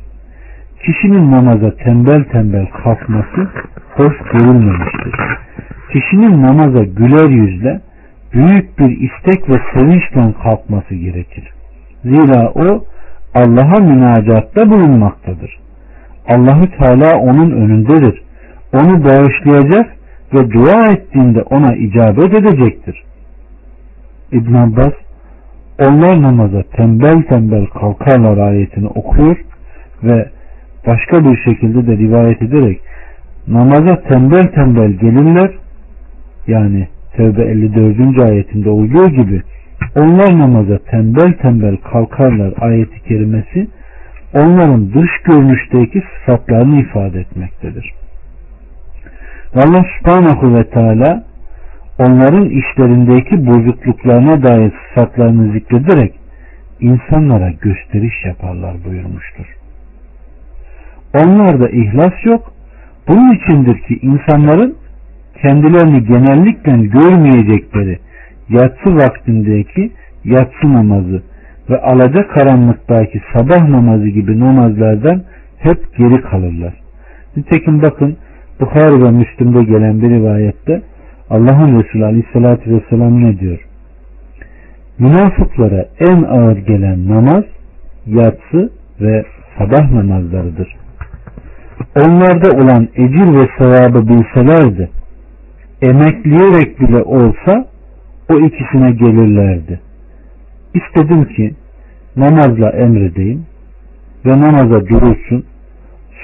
Kişinin namaza tembel tembel kalkması hoş görülmemiştir. Kişinin namaza güler yüzle büyük bir istek ve sevinçle kalkması gerekir. Zira o Allah'a münacatta bulunmaktadır. Allahü Teala onun önündedir. Onu bağışlayacak ve dua ettiğinde ona icabet edecektir. İbn Abbas onlar namaza tembel tembel kalkarlar ayetini okuyor ve başka bir şekilde de rivayet ederek namaza tembel tembel gelirler yani Tevbe 54. ayetinde olduğu gibi onlar namaza tembel tembel kalkarlar ayeti kerimesi onların dış görünüşteki sıfatlarını ifade etmektedir. Allah subhanahu ve teala onların işlerindeki bozukluklarına dair sıfatlarını zikrederek insanlara gösteriş yaparlar buyurmuştur. Onlarda ihlas yok. Bunun içindir ki insanların kendilerini genellikle görmeyecekleri yatsı vaktindeki yatsı namazı ve alaca karanlıktaki sabah namazı gibi namazlardan hep geri kalırlar. Nitekim bakın Bukhari ve Müslüm'de gelen bir rivayette Allah'ın Resulü Aleyhisselatü Vesselam ne diyor? Münafıklara en ağır gelen namaz yatsı ve sabah namazlarıdır. Onlarda olan ecir ve sevabı bilselerdi emekleyerek bile olsa o ikisine gelirlerdi. İstedim ki namazla emredeyim ve namaza durulsun.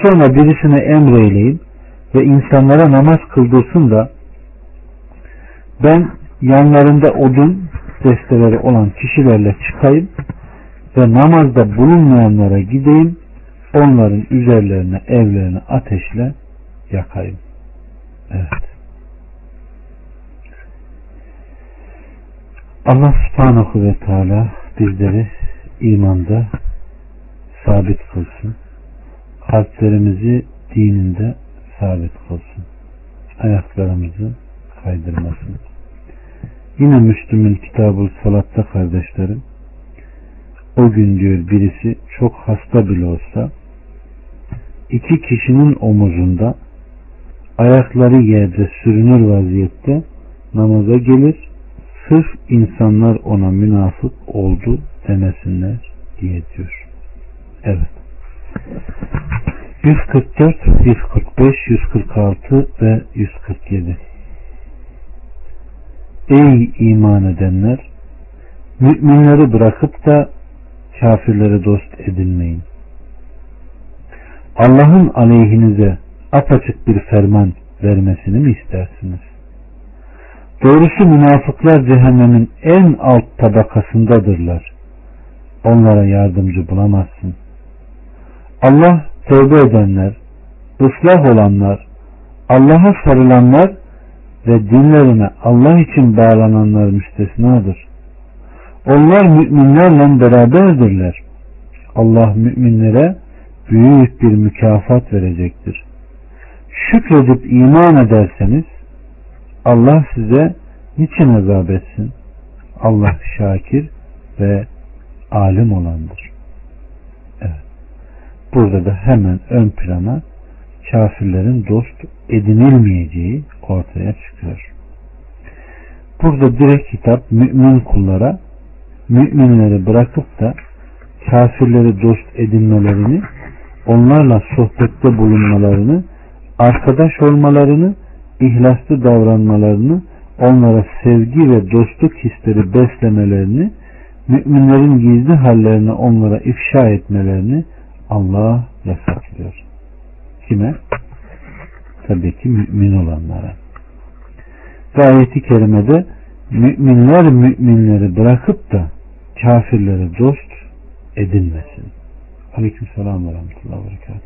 Sonra birisine emreyleyim ve insanlara namaz kıldırsın da ben yanlarında odun desteleri olan kişilerle çıkayım ve namazda bulunmayanlara gideyim onların üzerlerine evlerini ateşle yakayım. Evet. Allah subhanahu ve teala bizleri imanda sabit kılsın. Kalplerimizi dininde sabit kılsın. Ayaklarımızı kaydırmasın. Yine Müslüm'ün kitabı salatta kardeşlerim o gün diyor birisi çok hasta bile olsa iki kişinin omuzunda ayakları yerde sürünür vaziyette namaza gelir sırf insanlar ona münafık oldu demesinler diye diyor. Evet. 144, 145, 146 ve 147 Ey iman edenler! Müminleri bırakıp da kafirleri dost edinmeyin. Allah'ın aleyhinize apaçık bir ferman vermesini mi istersiniz? Doğrusu münafıklar cehennemin en alt tabakasındadırlar. Onlara yardımcı bulamazsın. Allah tövbe edenler, ıslah olanlar, Allah'a sarılanlar ve dinlerine Allah için bağlananlar müstesnadır. Onlar müminlerle beraberdirler. Allah müminlere büyük bir mükafat verecektir. Şükredip iman ederseniz Allah size niçin azap etsin? Allah şakir ve alim olandır. Burada da hemen ön plana kafirlerin dost edinilmeyeceği ortaya çıkıyor. Burada direkt hitap mümin kullara müminleri bırakıp da kafirleri dost edinmelerini, onlarla sohbette bulunmalarını, arkadaş olmalarını, ihlaslı davranmalarını, onlara sevgi ve dostluk hisleri beslemelerini, müminlerin gizli hallerini onlara ifşa etmelerini Allah yasaklıyor. Kime? Tabii ki mümin olanlara. Ve ayeti kerimede müminler müminleri bırakıp da kafirleri dost edinmesin. Aleyküm selam ve rahmetullahi ve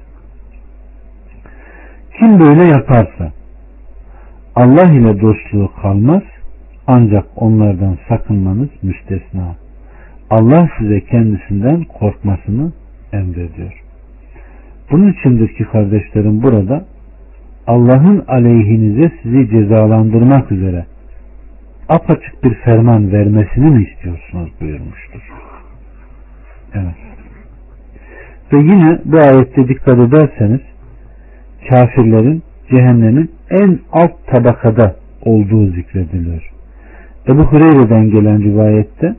Kim böyle yaparsa Allah ile dostluğu kalmaz ancak onlardan sakınmanız müstesna. Allah size kendisinden korkmasını emrediyor. Bunun içindir ki kardeşlerim burada Allah'ın aleyhinize sizi cezalandırmak üzere apaçık bir ferman vermesini mi istiyorsunuz buyurmuştur. Evet. Ve yine bu ayette dikkat ederseniz kafirlerin cehennemin en alt tabakada olduğu zikrediliyor. Ebu Hureyre'den gelen rivayette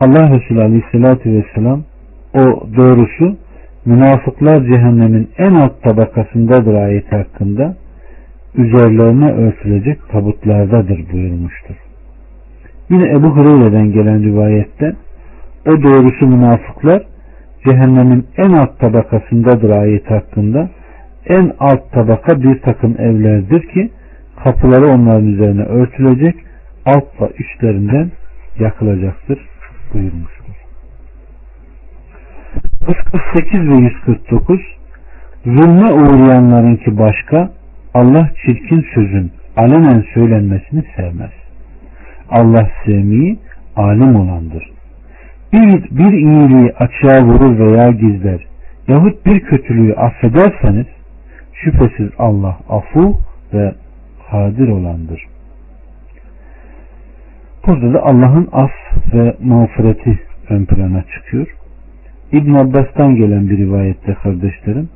Allah Resulü Aleyhisselatü Vesselam o doğrusu münafıklar cehennemin en alt tabakasındadır ayet hakkında üzerlerine örtülecek tabutlardadır buyurmuştur. Yine Ebu Hureyre'den gelen rivayette o doğrusu münafıklar cehennemin en alt tabakasındadır ayet hakkında en alt tabaka bir takım evlerdir ki kapıları onların üzerine örtülecek alt ve üstlerinden yakılacaktır buyurmuştur. 148 ve 149 Zulme uğrayanlarınki başka Allah çirkin sözün alenen söylenmesini sevmez. Allah sevmeyi alim olandır. Bir, bir iyiliği açığa vurur veya gizler yahut bir kötülüğü affederseniz şüphesiz Allah afu ve kadir olandır. Burada da Allah'ın af ve mağfireti ön plana çıkıyor. İbn Abbas'tan gelen bir rivayette kardeşlerim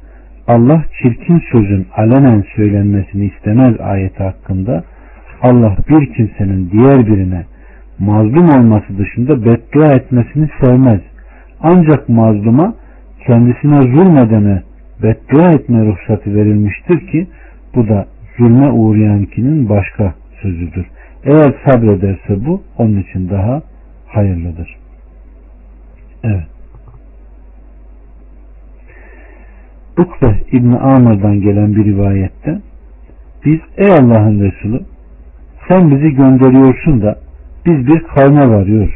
Allah çirkin sözün alenen söylenmesini istemez ayeti hakkında Allah bir kimsenin diğer birine mazlum olması dışında beddua etmesini sevmez. Ancak mazluma kendisine zulmedene beddua etme ruhsatı verilmiştir ki bu da zulme uğrayankinin başka sözüdür. Eğer sabrederse bu onun için daha hayırlıdır. Evet. Ukbe İbni Amir'dan gelen bir rivayette biz ey Allah'ın Resulü sen bizi gönderiyorsun da biz bir kavme varıyoruz.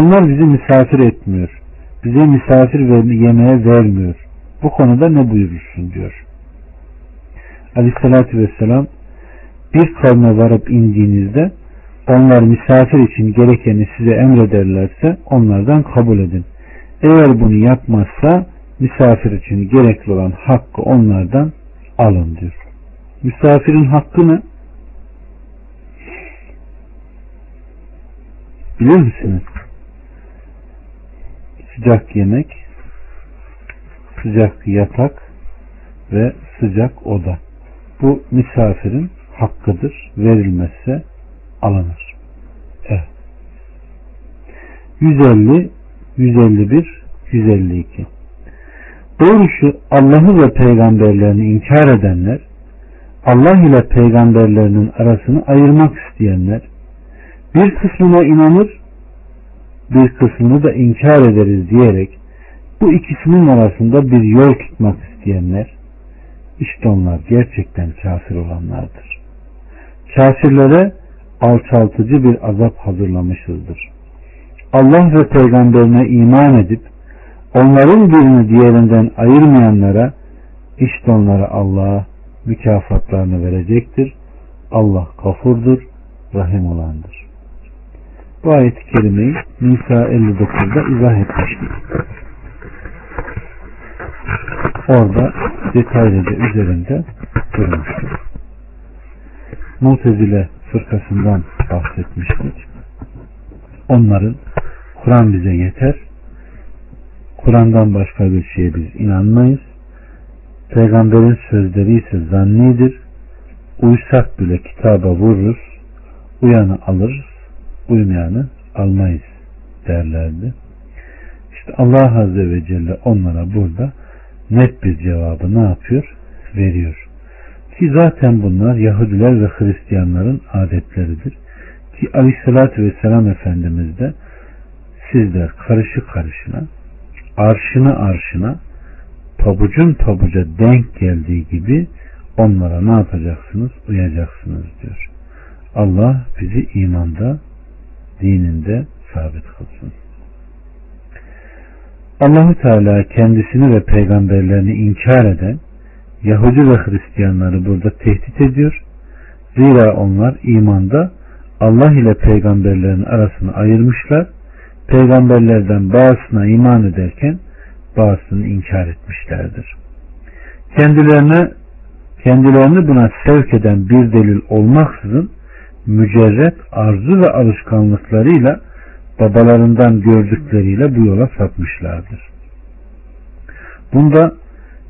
Onlar bizi misafir etmiyor. Bize misafir ve yemeğe vermiyor. Bu konuda ne buyurursun diyor. Aleyhissalatü vesselam bir kavme varıp indiğinizde onlar misafir için gerekeni size emrederlerse onlardan kabul edin. Eğer bunu yapmazsa misafir için gerekli olan hakkı onlardan alın diyor. Misafirin hakkı ne? Bilir misiniz? Sıcak yemek, sıcak yatak ve sıcak oda. Bu misafirin hakkıdır. Verilmezse alınır. Evet. 150, 151, 152 Doğrusu Allah'ı ve peygamberlerini inkar edenler, Allah ile peygamberlerinin arasını ayırmak isteyenler, bir kısmına inanır, bir kısmını da inkar ederiz diyerek bu ikisinin arasında bir yol tutmak isteyenler, işte onlar gerçekten kafir olanlardır. Kafirlere alçaltıcı bir azap hazırlamışızdır. Allah ve peygamberine iman edip onların birini diğerinden ayırmayanlara işte onlara Allah mükafatlarını verecektir. Allah kafurdur, rahim olandır. Bu ayet-i kerimeyi Nisa 59'da izah etmiştik. Orada detaylıca üzerinde durmuştuk. Mutezile fırkasından bahsetmiştik. Onların Kur'an bize yeter. Kur'an'dan başka bir şeye biz inanmayız. Peygamberin sözleri ise zannidir. Uysak bile kitaba vururuz. Uyanı alırız. Uymayanı almayız derlerdi. İşte Allah Azze ve Celle onlara burada net bir cevabı ne yapıyor? Veriyor. Ki zaten bunlar Yahudiler ve Hristiyanların adetleridir. Ki Aleyhisselatü Vesselam Efendimiz de sizler karışı karışına, arşını arşına, pabucun pabuca denk geldiği gibi onlara ne yapacaksınız? Uyacaksınız diyor. Allah bizi imanda, dininde sabit kılsın. Allahu Teala kendisini ve peygamberlerini inkar eden Yahudi ve Hristiyanları burada tehdit ediyor. Zira onlar imanda Allah ile peygamberlerin arasını ayırmışlar. Peygamberlerden bazısına iman ederken bazısını inkar etmişlerdir. Kendilerine kendilerini buna sevk eden bir delil olmaksızın mücerret arzu ve alışkanlıklarıyla babalarından gördükleriyle bu yola sapmışlardır. Bunda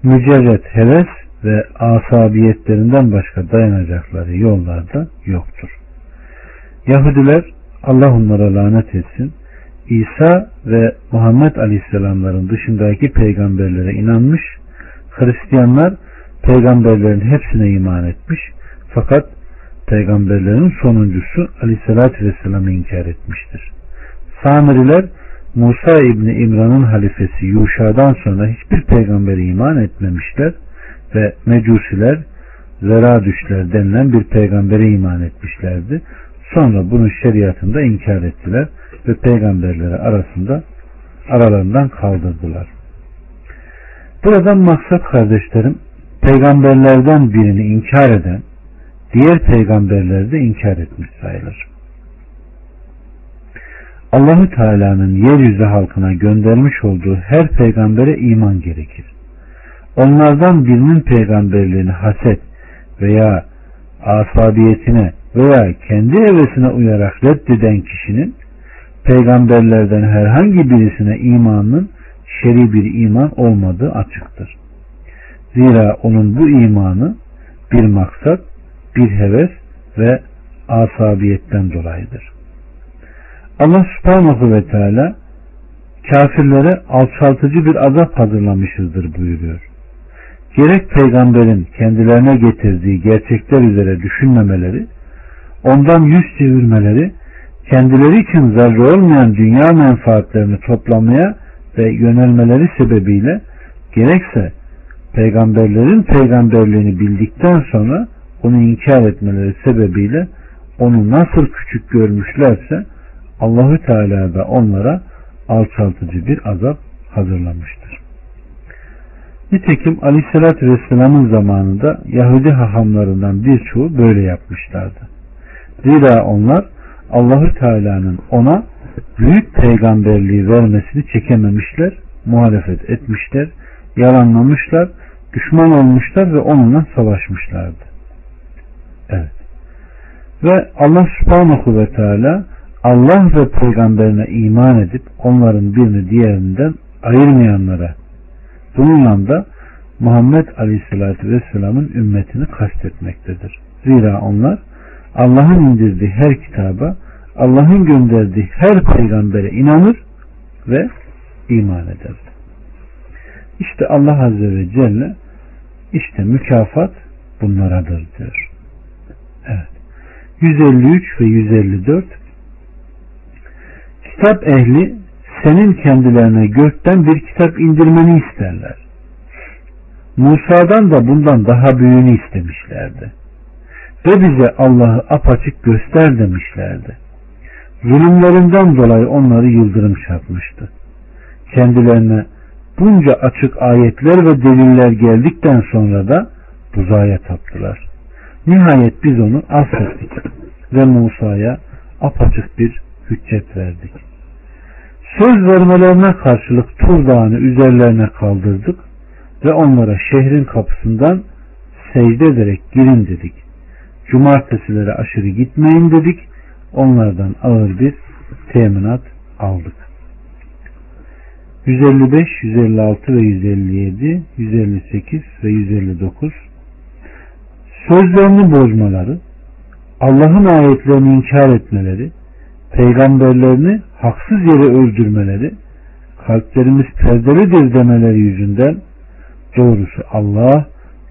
mücerret heves ve asabiyetlerinden başka dayanacakları yollarda yoktur. Yahudiler Allah onlara lanet etsin İsa ve Muhammed Aleyhisselamların dışındaki peygamberlere inanmış, Hristiyanlar peygamberlerin hepsine iman etmiş fakat peygamberlerin sonuncusu Aleyhisselatü Vesselam'ı inkar etmiştir. Samiriler Musa İbni İmran'ın halifesi Yuşa'dan sonra hiçbir peygambere iman etmemişler ve Mecusiler Zeradüşler denilen bir peygambere iman etmişlerdi. Sonra bunun şeriatında inkar ettiler ve peygamberleri arasında aralarından kaldırdılar. Buradan maksat kardeşlerim peygamberlerden birini inkar eden diğer peygamberleri de inkar etmiş sayılır. Allahü Teala'nın yeryüzü halkına göndermiş olduğu her peygambere iman gerekir. Onlardan birinin peygamberliğini haset veya asabiyetine veya kendi hevesine uyarak reddeden kişinin peygamberlerden herhangi birisine imanın şer'i bir iman olmadığı açıktır. Zira onun bu imanı bir maksat, bir heves ve asabiyetten dolayıdır. Allah subhanahu ve teala kafirlere alçaltıcı bir azap hazırlamışızdır buyuruyor. Gerek peygamberin kendilerine getirdiği gerçekler üzere düşünmemeleri, ondan yüz çevirmeleri kendileri için zararı olmayan dünya menfaatlerini toplamaya ve yönelmeleri sebebiyle gerekse peygamberlerin peygamberliğini bildikten sonra onu inkar etmeleri sebebiyle onu nasıl küçük görmüşlerse Allahü Teala da onlara alçaltıcı bir azap hazırlamıştır. Nitekim Aleyhisselatü Vesselam'ın zamanında Yahudi hahamlarından birçoğu böyle yapmışlardı. Zira onlar Allahü Teala'nın ona büyük peygamberliği vermesini çekememişler, muhalefet etmişler, yalanlamışlar, düşman olmuşlar ve onunla savaşmışlardı. Evet. Ve Allah subhanahu ve teala Allah ve peygamberine iman edip onların birini diğerinden ayırmayanlara bununla da Muhammed Aleyhisselatü Vesselam'ın ümmetini kastetmektedir. Zira onlar Allah'ın indirdiği her kitaba, Allah'ın gönderdiği her peygambere inanır ve iman eder. İşte Allah Azze ve Celle işte mükafat bunlaradır diyor. Evet. 153 ve 154 Kitap ehli senin kendilerine gökten bir kitap indirmeni isterler. Musa'dan da bundan daha büyüğünü istemişlerdi. Ve bize Allah'ı apaçık göster demişlerdi. Zulümlerinden dolayı onları yıldırım çarpmıştı. Kendilerine bunca açık ayetler ve deliller geldikten sonra da buzaya taptılar. Nihayet biz onu affettik ve Musa'ya apaçık bir hüccet verdik. Söz vermelerine karşılık Tur Dağı'nı üzerlerine kaldırdık ve onlara şehrin kapısından secde ederek girin dedik. Cumartesilere aşırı gitmeyin dedik. Onlardan ağır bir teminat aldık. 155, 156 ve 157, 158 ve 159 Sözlerini bozmaları, Allah'ın ayetlerini inkar etmeleri, peygamberlerini haksız yere öldürmeleri, kalplerimiz perdelidir demeleri yüzünden doğrusu Allah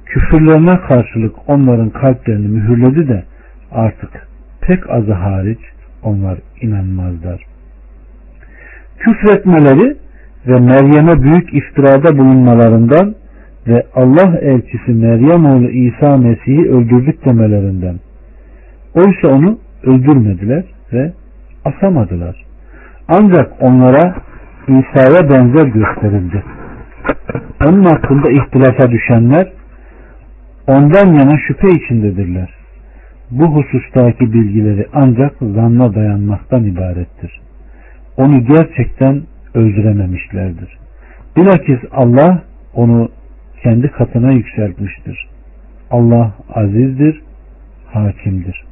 küfürlerine karşılık onların kalplerini mühürledi de artık pek azı hariç onlar inanmazlar. Küfretmeleri ve Meryem'e büyük iftirada bulunmalarından ve Allah elçisi Meryem oğlu İsa Mesih'i öldürdük demelerinden. Oysa onu öldürmediler ve asamadılar. Ancak onlara İsa'ya benzer gösterildi. Onun hakkında ihtilafa düşenler ondan yana şüphe içindedirler. Bu husustaki bilgileri ancak zanna dayanmaktan ibarettir. Onu gerçekten öldürememişlerdir. Bilakis Allah onu kendi katına yükseltmiştir. Allah azizdir, hakimdir.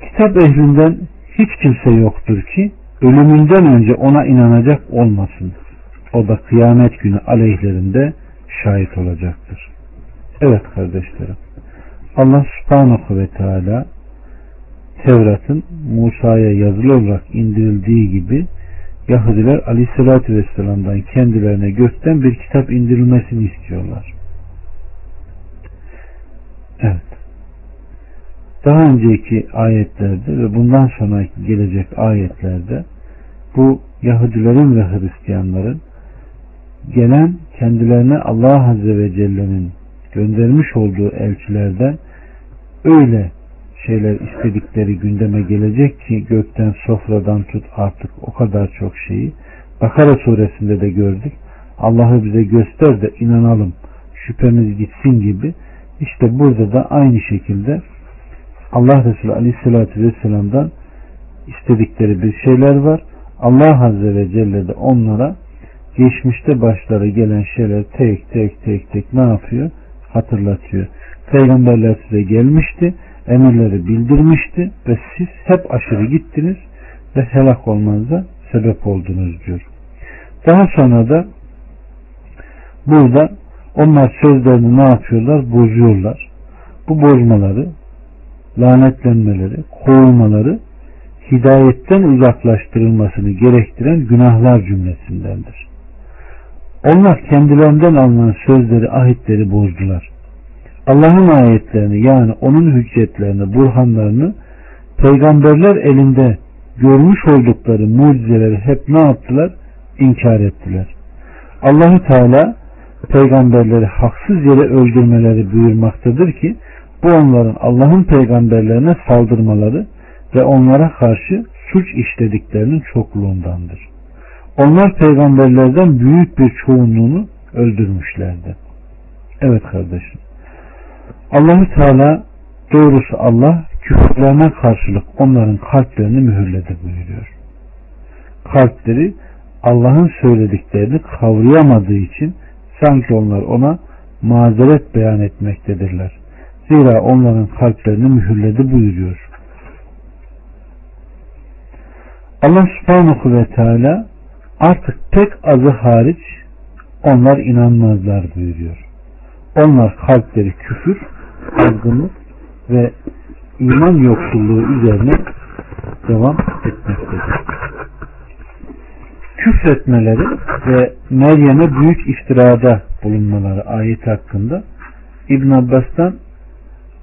Kitap ehlinden hiç kimse yoktur ki ölümünden önce ona inanacak olmasın. O da kıyamet günü aleyhlerinde şahit olacaktır. Evet kardeşlerim. Allah subhanahu ve teala Tevrat'ın Musa'ya yazılı olarak indirildiği gibi Yahudiler aleyhissalatü vesselam'dan kendilerine gökten bir kitap indirilmesini istiyorlar. Evet. Daha önceki ayetlerde ve bundan sonra gelecek ayetlerde bu Yahudilerin ve Hristiyanların gelen kendilerine Allah Azze ve Celle'nin göndermiş olduğu elçilerden öyle şeyler istedikleri gündeme gelecek ki gökten sofradan tut artık o kadar çok şeyi Bakara suresinde de gördük. Allah'ı bize göster de inanalım şüphemiz gitsin gibi işte burada da aynı şekilde Allah Resulü Aleyhisselatü Vesselam'dan istedikleri bir şeyler var. Allah Azze ve Celle de onlara geçmişte başları gelen şeyler tek tek tek tek ne yapıyor? Hatırlatıyor. Peygamberler size gelmişti emirleri bildirmişti ve siz hep aşırı gittiniz ve helak olmanıza sebep oldunuz diyor. Daha sonra da burada onlar sözlerini ne yapıyorlar? Bozuyorlar. Bu bozmaları, lanetlenmeleri, kovulmaları hidayetten uzaklaştırılmasını gerektiren günahlar cümlesindendir. Onlar kendilerinden alınan sözleri, ahitleri bozdular. Allah'ın ayetlerini yani onun hüccetlerini, burhanlarını peygamberler elinde görmüş oldukları mucizeleri hep ne yaptılar? İnkar ettiler. Allahü Teala peygamberleri haksız yere öldürmeleri buyurmaktadır ki bu onların Allah'ın peygamberlerine saldırmaları ve onlara karşı suç işlediklerinin çokluğundandır. Onlar peygamberlerden büyük bir çoğunluğunu öldürmüşlerdi. Evet kardeşim. Allahü Teala doğrusu Allah küfürlerine karşılık onların kalplerini mühürledi buyuruyor. Kalpleri Allah'ın söylediklerini kavrayamadığı için sanki onlar ona mazeret beyan etmektedirler. Zira onların kalplerini mühürledi buyuruyor. Allah subhanahu ve teala artık pek azı hariç onlar inanmazlar buyuruyor. Onlar kalpleri küfür, azgınlık ve iman yoksulluğu üzerine devam etmektedir. Küfretmeleri ve Meryem'e büyük iftirada bulunmaları ayet hakkında İbn Abbas'tan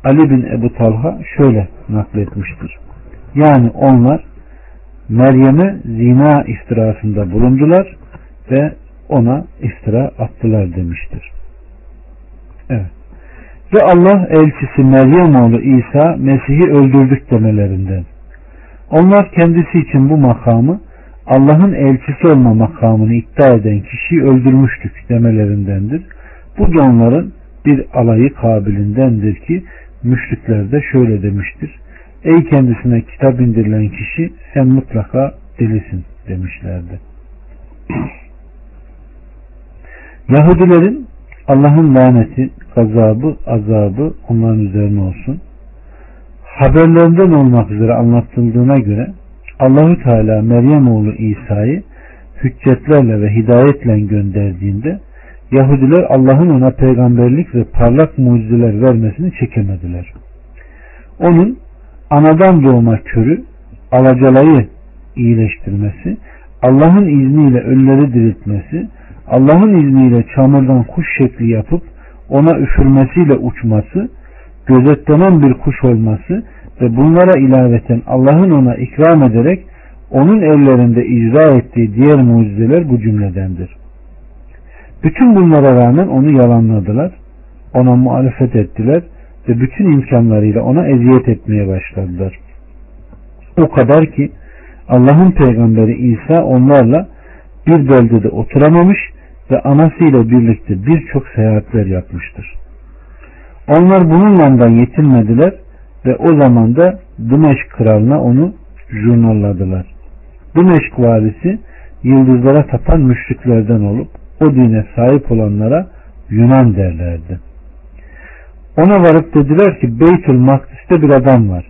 Ali bin Ebu Talha şöyle nakletmiştir. Yani onlar Meryem'e zina iftirasında bulundular ve ona iftira attılar demiştir. Evet. Ve Allah elçisi Meryem oğlu İsa Mesih'i öldürdük demelerinden. Onlar kendisi için bu makamı Allah'ın elçisi olma makamını iddia eden kişiyi öldürmüştük demelerindendir. Bu da onların bir alayı kabilindendir ki müşrikler de şöyle demiştir. Ey kendisine kitap indirilen kişi sen mutlaka delisin demişlerdi. Yahudilerin Allah'ın laneti, gazabı, azabı onların üzerine olsun. Haberlerinden olmak üzere anlatıldığına göre Allahü Teala Meryem oğlu İsa'yı hüccetlerle ve hidayetle gönderdiğinde Yahudiler Allah'ın ona peygamberlik ve parlak mucizeler vermesini çekemediler. Onun anadan doğma körü alacalayı iyileştirmesi, Allah'ın izniyle ölüleri diriltmesi, Allah'ın izniyle çamurdan kuş şekli yapıp ona üfürmesiyle uçması, gözetlenen bir kuş olması ve bunlara ilaveten Allah'ın ona ikram ederek onun ellerinde icra ettiği diğer mucizeler bu cümledendir. Bütün bunlara rağmen onu yalanladılar, ona muhalefet ettiler ve bütün imkanlarıyla ona eziyet etmeye başladılar. O kadar ki Allah'ın peygamberi İsa onlarla bir bölgede oturamamış ve anasıyla birlikte birçok seyahatler yapmıştır. Onlar bununla da yetinmediler ve o zaman da Dimeşk kralına onu jurnalladılar. Dimeşk valisi yıldızlara tapan müşriklerden olup o dine sahip olanlara Yunan derlerdi. Ona varıp dediler ki Beytül Makdis'te bir adam var.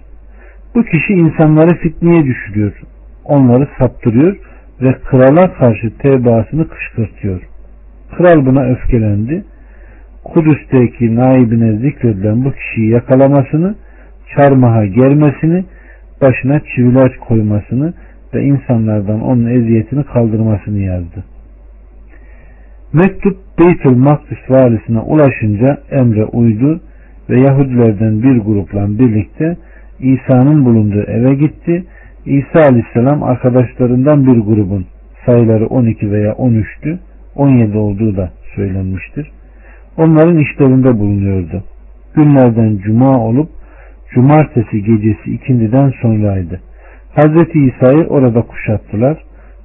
Bu kişi insanları fitneye düşürüyor. Onları saptırıyor ve krala karşı tebaasını kışkırtıyor. Kral buna öfkelendi. Kudüs'teki naibine zikredilen bu kişiyi yakalamasını, çarmıha germesini, başına çiviler koymasını ve insanlardan onun eziyetini kaldırmasını yazdı. Mektup Beytül Makdis valisine ulaşınca emre uydu ve Yahudilerden bir grupla birlikte İsa'nın bulunduğu eve gitti. İsa aleyhisselam arkadaşlarından bir grubun sayıları 12 veya 13'tü. 17 olduğu da söylenmiştir. Onların işlerinde bulunuyordu. Günlerden cuma olup cumartesi gecesi ikindiden sonraydı. Hazreti İsa'yı orada kuşattılar.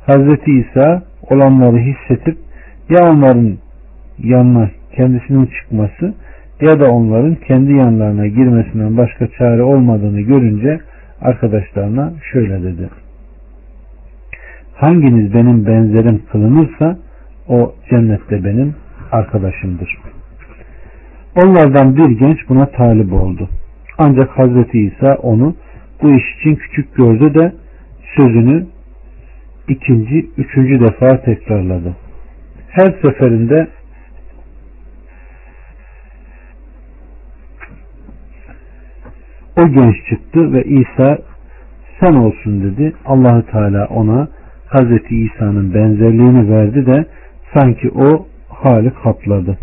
Hazreti İsa olanları hissetip ya onların yanına kendisinin çıkması ya da onların kendi yanlarına girmesinden başka çare olmadığını görünce arkadaşlarına şöyle dedi. Hanginiz benim benzerim kılınırsa o cennette benim arkadaşımdır. Onlardan bir genç buna talip oldu. Ancak Hazreti İsa onu bu iş için küçük gördü de sözünü ikinci, üçüncü defa tekrarladı. Her seferinde o genç çıktı ve İsa sen olsun dedi. Allahü Teala ona Hazreti İsa'nın benzerliğini verdi de sanki o hali kapladı.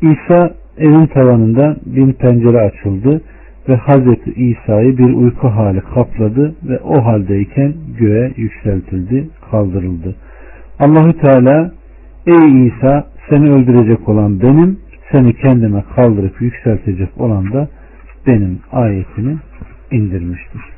İsa evin tavanında bir pencere açıldı ve Hazreti İsa'yı bir uyku hali kapladı ve o haldeyken göğe yükseltildi, kaldırıldı. Allahü Teala ey İsa seni öldürecek olan benim, seni kendime kaldırıp yükseltecek olan da benim ayetini indirmiştir.